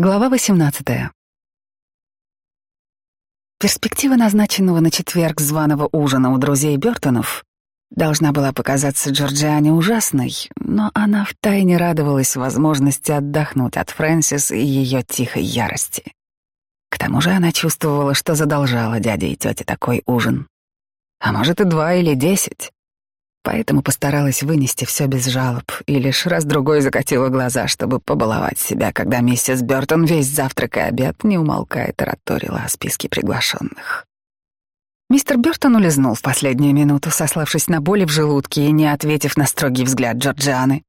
Глава 18. Перспектива назначенного на четверг званого ужина у друзей Бёртонов должна была показаться Джорджиане ужасной, но она втайне радовалась возможности отдохнуть от Фрэнсис и ее тихой ярости. К тому же она чувствовала, что задолжала дяде и тете такой ужин. А может и два или десять поэтому постаралась вынести все без жалоб и лишь раз-другой закатила глаза, чтобы побаловать себя, когда миссис Бёртон весь завтрак и обед не умолкая тараторила о списке приглашенных. Мистер Бёртон улизнул в последнюю минуту, сославшись на боли в желудке и не ответив на строгий взгляд Джорджианы,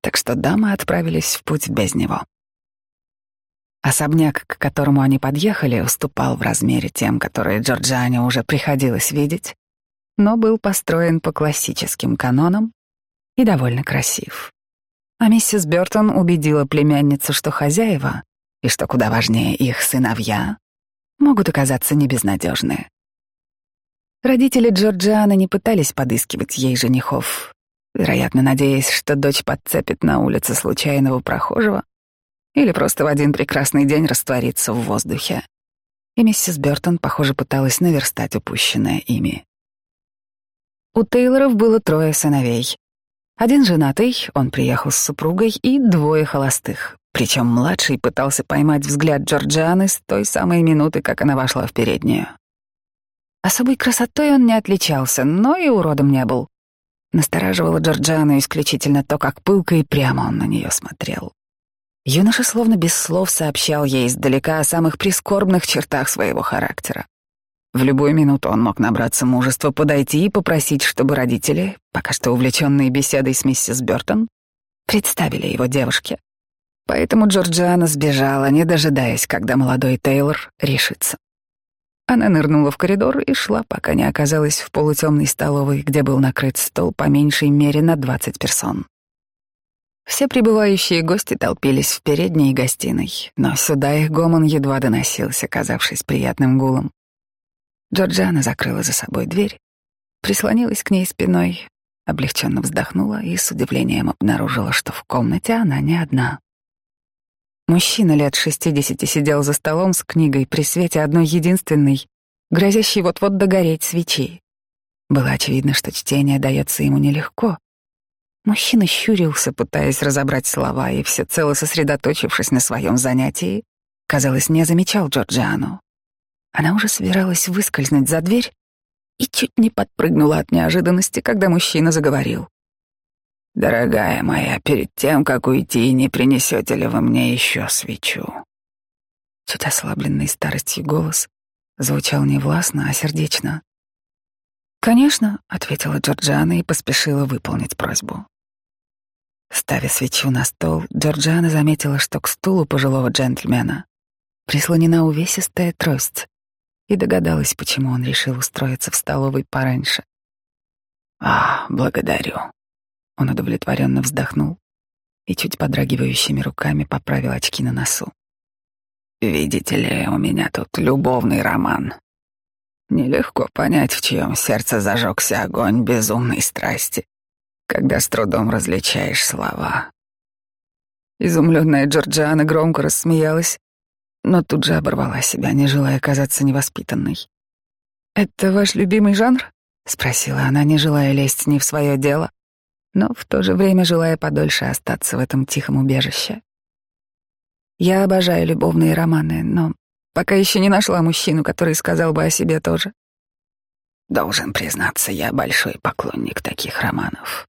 так что дамы отправились в путь без него. Особняк, к которому они подъехали, уступал в размере тем, которые Джорджиане уже приходилось видеть, но был построен по классическим канонам и довольно красив. А миссис Бёртон убедила племянницу, что хозяева, и что куда важнее их сыновья, могут оказаться небезнадежны. Родители Джорджианы не пытались подыскивать ей женихов, вероятно, надеясь, что дочь подцепит на улице случайного прохожего или просто в один прекрасный день растворится в воздухе. И миссис Бёртон, похоже, пыталась наверстать упущенное ими. У Тейлоров было трое сыновей. Один женатый, он приехал с супругой, и двое холостых. Причем младший пытался поймать взгляд Джорджианы с той самой минуты, как она вошла в переднюю. Особой красотой он не отличался, но и уродом не был. Настораживало Джорджиану исключительно то, как пылко и прямо он на нее смотрел. Юноша словно без слов сообщал ей издалека о самых прискорбных чертах своего характера. В любую минуту он мог набраться мужества подойти и попросить, чтобы родители, пока что увлеченные беседой с миссис Бёртон, представили его девушке. Поэтому Джорджиана сбежала, не дожидаясь, когда молодой Тейлор решится. Она нырнула в коридор и шла, пока не оказалась в полутемной столовой, где был накрыт стол по меньшей мере на двадцать персон. Все прибывающие гости толпились в передней гостиной, но сюда их гомон едва доносился, казавшись приятным гулом. Джорджиана закрыла за собой дверь, прислонилась к ней спиной, облегченно вздохнула и с удивлением обнаружила, что в комнате она не одна. Мужчина лет шестидесяти сидел за столом с книгой при свете одной единственной, грозящей вот-вот догореть свечи. Было очевидно, что чтение дается ему нелегко. Мужчина щурился, пытаясь разобрать слова, и всецело сосредоточившись на своем занятии, казалось, не замечал Джорджиану. Она уже собиралась выскользнуть за дверь и чуть не подпрыгнула от неожиданности, когда мужчина заговорил. «Дорогая моя, перед тем, как уйти, не принесете ли вы мне еще свечу?» Чуть ослабленный старостью голос звучал не властно, а сердечно. «Конечно», — ответила Джорджиана и поспешила выполнить просьбу. Ставя свечу на стол, Джорджиана заметила, что к стулу пожилого джентльмена прислонена увесистая трость и догадалась, почему он решил устроиться в столовой пораньше. «А, благодарю». Он удовлетворенно вздохнул и чуть подрагивающими руками поправил очки на носу. «Видите ли, у меня тут любовный роман. Нелегко понять, в чьем сердце зажегся огонь безумной страсти, когда с трудом различаешь слова». Изумленная Джорджиана громко рассмеялась но тут же оборвала себя, не желая казаться невоспитанной. «Это ваш любимый жанр?» — спросила она, не желая лезть не в свое дело, но в то же время желая подольше остаться в этом тихом убежище. Я обожаю любовные романы, но пока еще не нашла мужчину, который сказал бы о себе тоже. Должен признаться, я большой поклонник таких романов.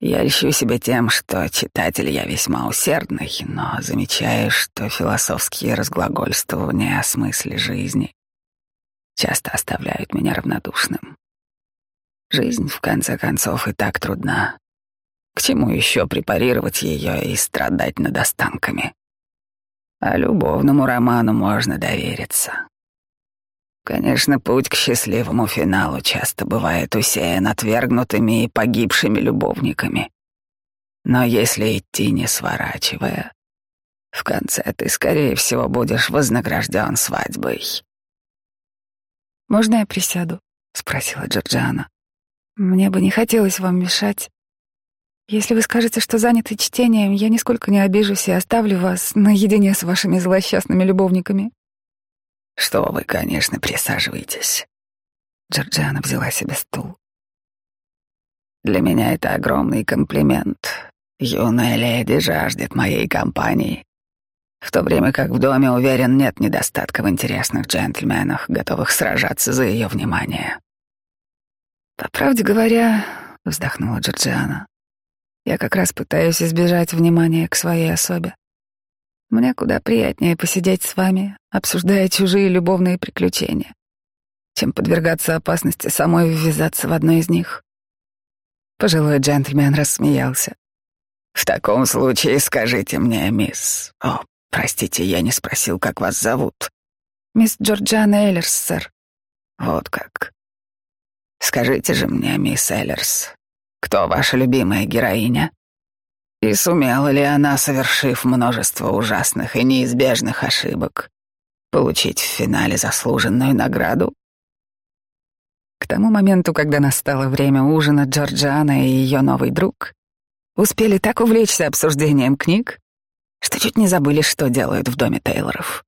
Я ищу себя тем, что читатель я весьма усердный, но замечаю, что философские разглагольствования о смысле жизни часто оставляют меня равнодушным. Жизнь, в конце концов, и так трудна. К чему еще препарировать ее и страдать над останками? А любовному роману можно довериться. Конечно, путь к счастливому финалу часто бывает усеян отвергнутыми и погибшими любовниками. Но если идти не сворачивая, в конце ты, скорее всего, будешь вознагражден свадьбой. «Можно я присяду?» — спросила Джорджиана. «Мне бы не хотелось вам мешать». Если вы скажете, что заняты чтением, я нисколько не обижусь и оставлю вас наедине с вашими злосчастными любовниками. Что вы, конечно, присаживайтесь. Джорджиана взяла себе стул. Для меня это огромный комплимент. Юная леди жаждет моей компании, в то время как в доме, уверен, нет недостатка в интересных джентльменах, готовых сражаться за ее внимание. По правде говоря, вздохнула Джорджиана, я как раз пытаюсь избежать внимания к своей особе. Мне куда приятнее посидеть с вами, обсуждая чужие любовные приключения, чем подвергаться опасности самой ввязаться в одно из них. Пожилой джентльмен рассмеялся. «В таком случае скажите мне, мисс... О, простите, я не спросил, как вас зовут». «Мисс Джорджана Эллерс, сэр». «Вот как. Скажите же мне, мисс Эллерс, кто ваша любимая героиня? И сумела ли она, совершив множество ужасных и неизбежных ошибок, получить в финале заслуженную награду? К тому моменту, когда настало время ужина, Джорджиана и ее новый друг успели так увлечься обсуждением книг, что чуть не забыли, что делают в доме Тейлоров.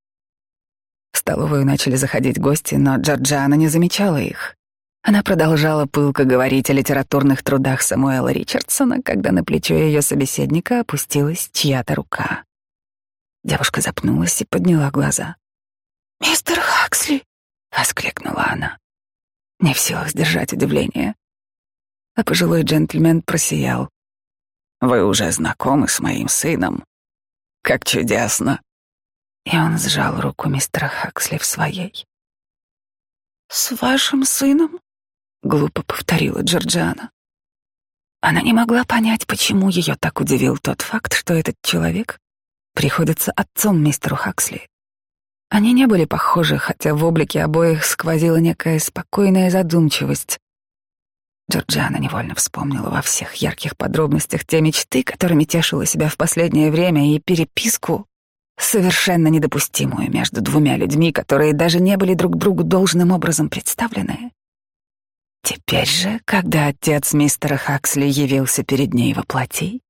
В столовую начали заходить гости, но Джорджиана не замечала их. Она продолжала пылко говорить о литературных трудах Самуэла Ричардсона, когда на плечо ее собеседника опустилась чья-то рука. Девушка запнулась и подняла глаза. «Мистер Хаксли!» — воскликнула она, не в силах сдержать удивление. А пожилой джентльмен просиял. «Вы уже знакомы с моим сыном? Как чудесно!» И он сжал руку мистера Хаксли в своей. «С вашим сыном?» Глупо повторила Джорджиана. Она не могла понять, почему ее так удивил тот факт, что этот человек приходится отцом мистеру Хаксли. Они не были похожи, хотя в облике обоих сквозила некая спокойная задумчивость. Джорджиана невольно вспомнила во всех ярких подробностях те мечты, которыми тешила себя в последнее время, и переписку, совершенно недопустимую между двумя людьми, которые даже не были друг другу должным образом представлены. Теперь же, когда отец мистера Хаксли явился перед ней во плоти,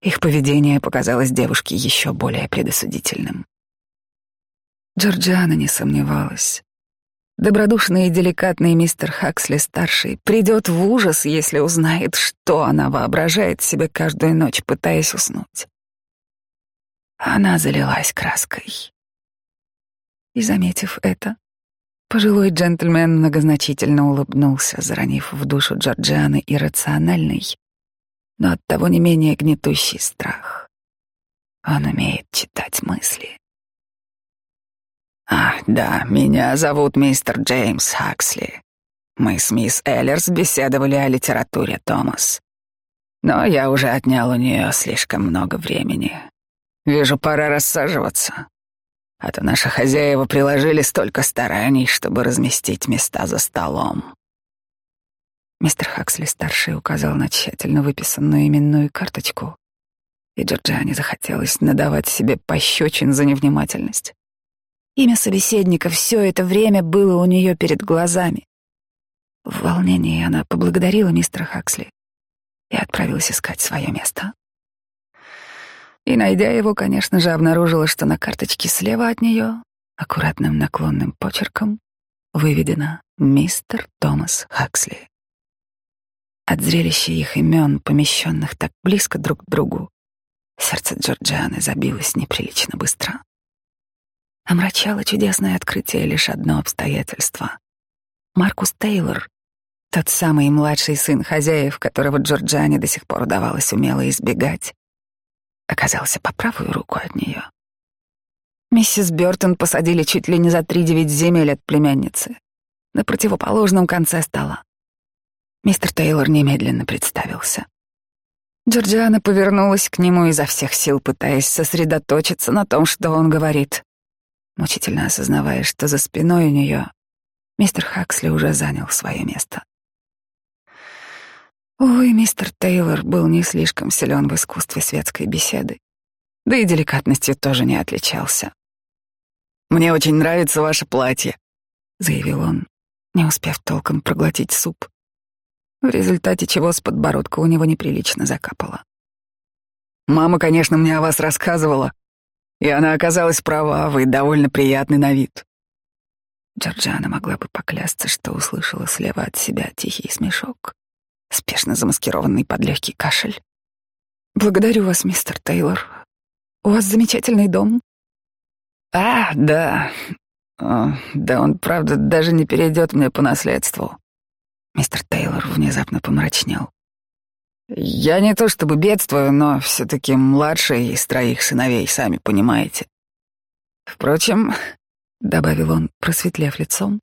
их поведение показалось девушке еще более предосудительным. Джорджиана не сомневалась. Добродушный и деликатный мистер Хаксли-старший придет в ужас, если узнает, что она воображает себе каждую ночь, пытаясь уснуть. Она залилась краской. И, заметив это, Пожилой джентльмен многозначительно улыбнулся, заронив в душу Джорджианы иррациональный, но оттого не менее гнетущий страх. Он умеет читать мысли. «А, да, меня зовут мистер Джеймс Хаксли. Мы с мисс Эллерс беседовали о литературе, Томас. Но я уже отнял у нее слишком много времени. Вижу, пора рассаживаться а то наши хозяева приложили столько стараний, чтобы разместить места за столом. Мистер Хаксли-старший указал на тщательно выписанную именную карточку, и Джорджиане захотелось надавать себе пощечин за невнимательность. Имя собеседника все это время было у нее перед глазами. В волнении она поблагодарила мистера Хаксли и отправилась искать свое место. И, найдя его, конечно же, обнаружила, что на карточке слева от нее, аккуратным наклонным почерком, выведено «Мистер Томас Хаксли». От зрелища их имен, помещенных так близко друг к другу, сердце Джорджианы забилось неприлично быстро. Омрачало чудесное открытие лишь одно обстоятельство. Маркус Тейлор, тот самый младший сын хозяев, которого Джорджиане до сих пор удавалось умело избегать, оказался по правую руку от нее. Миссис Бёртон посадили чуть ли не за три девять земель от племянницы, на противоположном конце стола. Мистер Тейлор немедленно представился. Джорджиана повернулась к нему изо всех сил, пытаясь сосредоточиться на том, что он говорит, мучительно осознавая, что за спиной у нее мистер Хаксли уже занял свое место. Увы, мистер Тейлор был не слишком силен в искусстве светской беседы, да и деликатностью тоже не отличался. «Мне очень нравится ваше платье», — заявил он, не успев толком проглотить суп. в результате чего с подбородка у него неприлично закапало. «Мама, конечно, мне о вас рассказывала, и она оказалась права, вы довольно приятный на вид». Джорджиана могла бы поклясться, что услышала слева от себя тихий смешок, спешно замаскированный под легкий кашель. «Благодарю вас, мистер Тейлор. У вас замечательный дом». «А, да. О, да он, правда, даже не перейдет мне по наследству». Мистер Тейлор внезапно помрачнел. «Я не то чтобы бедствую, но все-таки младший из троих сыновей, сами понимаете. Впрочем, добавил он, просветлев лицом.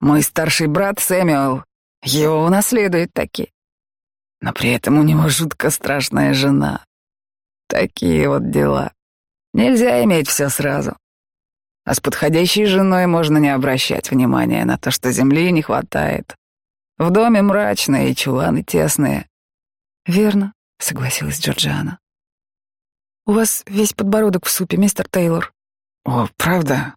Мой старший брат Сэмюэл, его унаследует таки. Но при этом у него жутко страшная жена. Такие вот дела. Нельзя иметь все сразу. А с подходящей женой можно не обращать внимания на то, что земли не хватает. В доме мрачно и чуланы тесные. Верно, согласилась Джорджиана. У вас весь подбородок в супе, мистер Тейлор. О, правда?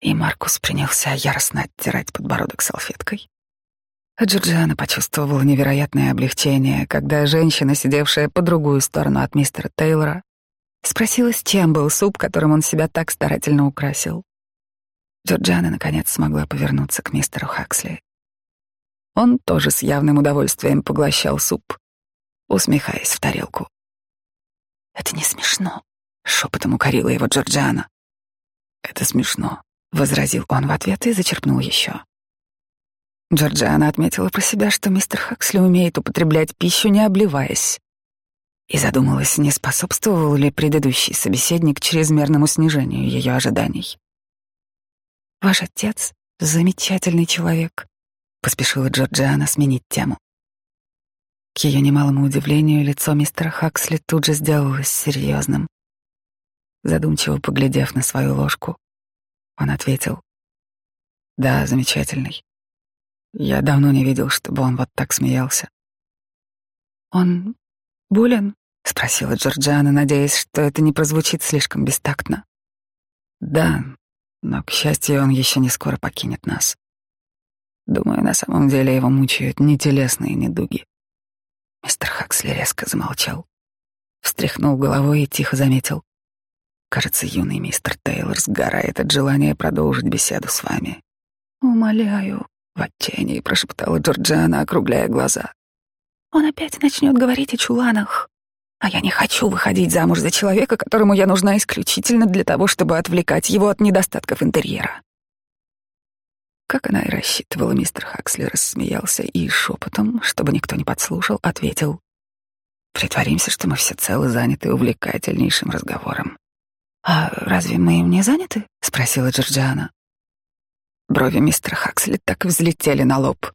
И Маркус принялся яростно оттирать подбородок салфеткой. А Джорджиана почувствовала невероятное облегчение, когда женщина, сидевшая по другую сторону от мистера Тейлора, спросила, с чем был суп, которым он себя так старательно украсил. Джорджиана, наконец, смогла повернуться к мистеру Хаксли. Он тоже с явным удовольствием поглощал суп, усмехаясь в тарелку. «Это не смешно», — шепотом укорила его Джорджиана. «Это смешно», возразил он в ответ и зачерпнул еще. Джорджиана отметила про себя, что мистер Хаксли умеет употреблять пищу, не обливаясь, и задумалась, не способствовал ли предыдущий собеседник чрезмерному снижению ее ожиданий. «Ваш отец — замечательный человек», — поспешила Джорджиана сменить тему. К ее немалому удивлению, лицо мистера Хаксли тут же сделалось серьезным. Задумчиво поглядев на свою ложку, он ответил. Да, замечательный. Я давно не видел, чтобы он вот так смеялся. Он болен? Спросила Джорджиана, надеясь, что это не прозвучит слишком бестактно. Да, но, к счастью, он еще не скоро покинет нас. Думаю, на самом деле его мучают не телесные недуги. Мистер Хаксли резко замолчал, встряхнул головой и тихо заметил. Кажется, юный мистер Тейлор сгорает от желания продолжить беседу с вами. Умоляю, в отчаянии прошептала Джорджиана, округляя глаза. Он опять начнет говорить о чуланах. А я не хочу выходить замуж за человека, которому я нужна исключительно для того, чтобы отвлекать его от недостатков интерьера. Как она и рассчитывала, мистер Хаксли рассмеялся и шепотом, чтобы никто не подслушал, ответил. «Притворимся, что мы все целы заняты увлекательнейшим разговором. «А разве мы им не заняты?» — спросила Джорджиана. Брови мистера Хаксли так взлетели на лоб.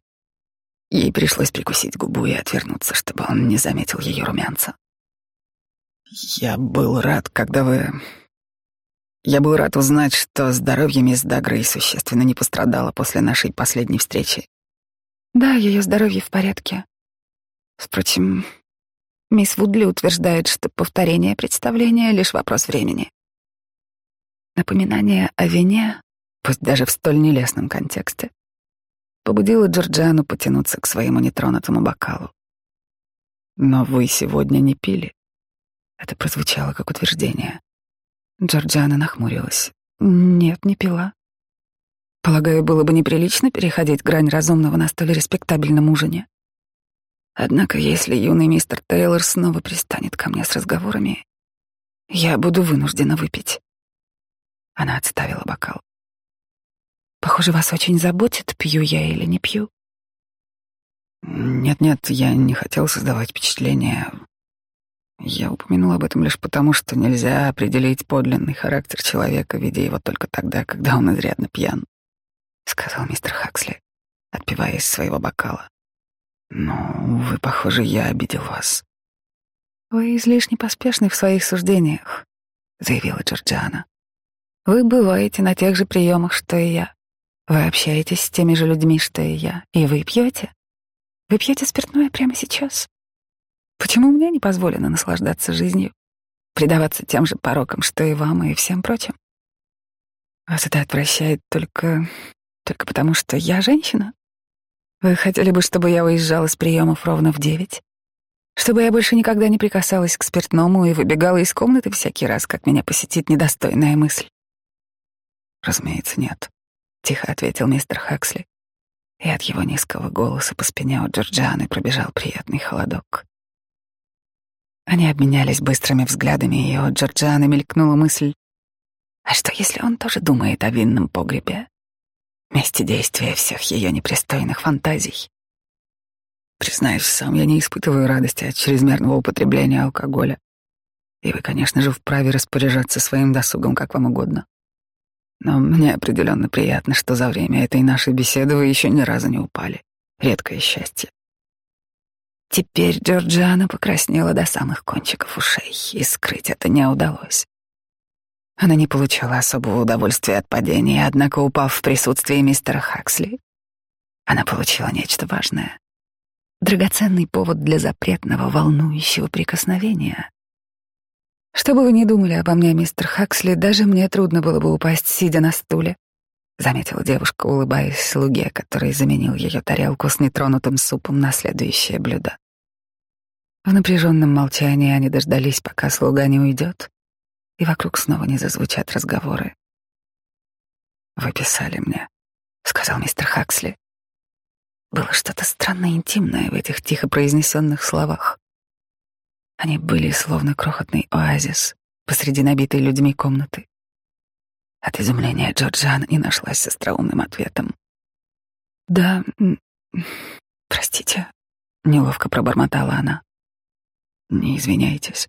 Ей пришлось прикусить губу и отвернуться, чтобы он не заметил ее румянца. «Я был рад, когда вы... Я был рад узнать, что здоровье мисс Дагрей существенно не пострадало после нашей последней встречи. Да, ее здоровье в порядке. Впрочем, мисс Вудли утверждает, что повторение представления — лишь вопрос времени. Напоминание о вине, пусть даже в столь нелестном контексте, побудило Джорджиану потянуться к своему нетронутому бокалу. «Но вы сегодня не пили». Это прозвучало как утверждение. Джорджиана нахмурилась. «Нет, не пила. Полагаю, было бы неприлично переходить грань разумного на столь респектабельном ужине. Однако, если юный мистер Тейлор снова пристанет ко мне с разговорами, я буду вынуждена выпить. Она отставила бокал. Похоже, вас очень заботит, пью я или не пью. Нет-нет, я не хотел создавать впечатление. Я упомянул об этом лишь потому, что нельзя определить подлинный характер человека, видя его только тогда, когда он изрядно пьян, сказал мистер Хаксли, отпивая из своего бокала. Но, вы, похоже, я обидел вас. Вы излишне поспешны в своих суждениях, заявила Джорджиана. Вы бываете на тех же приемах, что и я. Вы общаетесь с теми же людьми, что и я. И вы пьете. Вы пьете спиртное прямо сейчас. Почему мне не позволено наслаждаться жизнью, предаваться тем же порокам, что и вам, и всем прочим? Вас это отвращает только... только потому, что я женщина? Вы хотели бы, чтобы я уезжала с приемов ровно в девять? Чтобы я больше никогда не прикасалась к спиртному и выбегала из комнаты всякий раз, как меня посетит недостойная мысль? Разумеется, нет, — тихо ответил мистер Хаксли. И от его низкого голоса по спине у Джорджианы пробежал приятный холодок. Они обменялись быстрыми взглядами, и у Джорджианы мелькнула мысль, а что, если он тоже думает о винном погребе? Месте действия всех ее непристойных фантазий. Признаюсь, сам я не испытываю радости от чрезмерного употребления алкоголя. И вы, конечно же, вправе распоряжаться своим досугом как вам угодно. Но мне определенно приятно, что за время этой нашей беседы вы еще ни разу не упали. Редкое счастье. Теперь Джорджиана покраснела до самых кончиков ушей, и скрыть это не удалось. Она не получала особого удовольствия от падения, однако, упав в присутствии мистера Хаксли, она получила нечто важное драгоценный повод для запретного, волнующего прикосновения. Что бы вы ни думали обо мне, мистер Хаксли, даже мне трудно было бы упасть, сидя на стуле, заметила девушка, улыбаясь слуге, который заменил ее тарелку с нетронутым супом на следующее блюдо. В напряженном молчании они дождались, пока слуга не уйдет, и вокруг снова не зазвучат разговоры. «Вы писали мне», — сказал мистер Хаксли. Было что-то странно интимное в этих тихо произнесенных словах. Они были словно крохотный оазис посреди набитой людьми комнаты. От изумления Джорджан не нашлась с остроумным ответом. «Да, простите», — неловко пробормотала она. «Не извиняйтесь».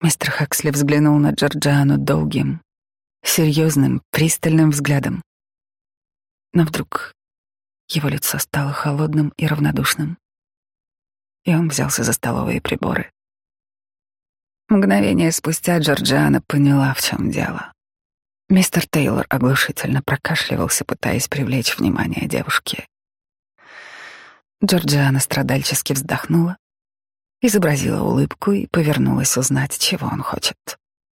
Мистер Хаксли взглянул на Джорджану долгим, серьезным, пристальным взглядом. Но вдруг его лицо стало холодным и равнодушным. И он взялся за столовые приборы. Мгновение спустя Джорджиана поняла, в чем дело. Мистер Тейлор оглушительно прокашливался, пытаясь привлечь внимание девушки. Джорджиана страдальчески вздохнула, изобразила улыбку и повернулась узнать, чего он хочет.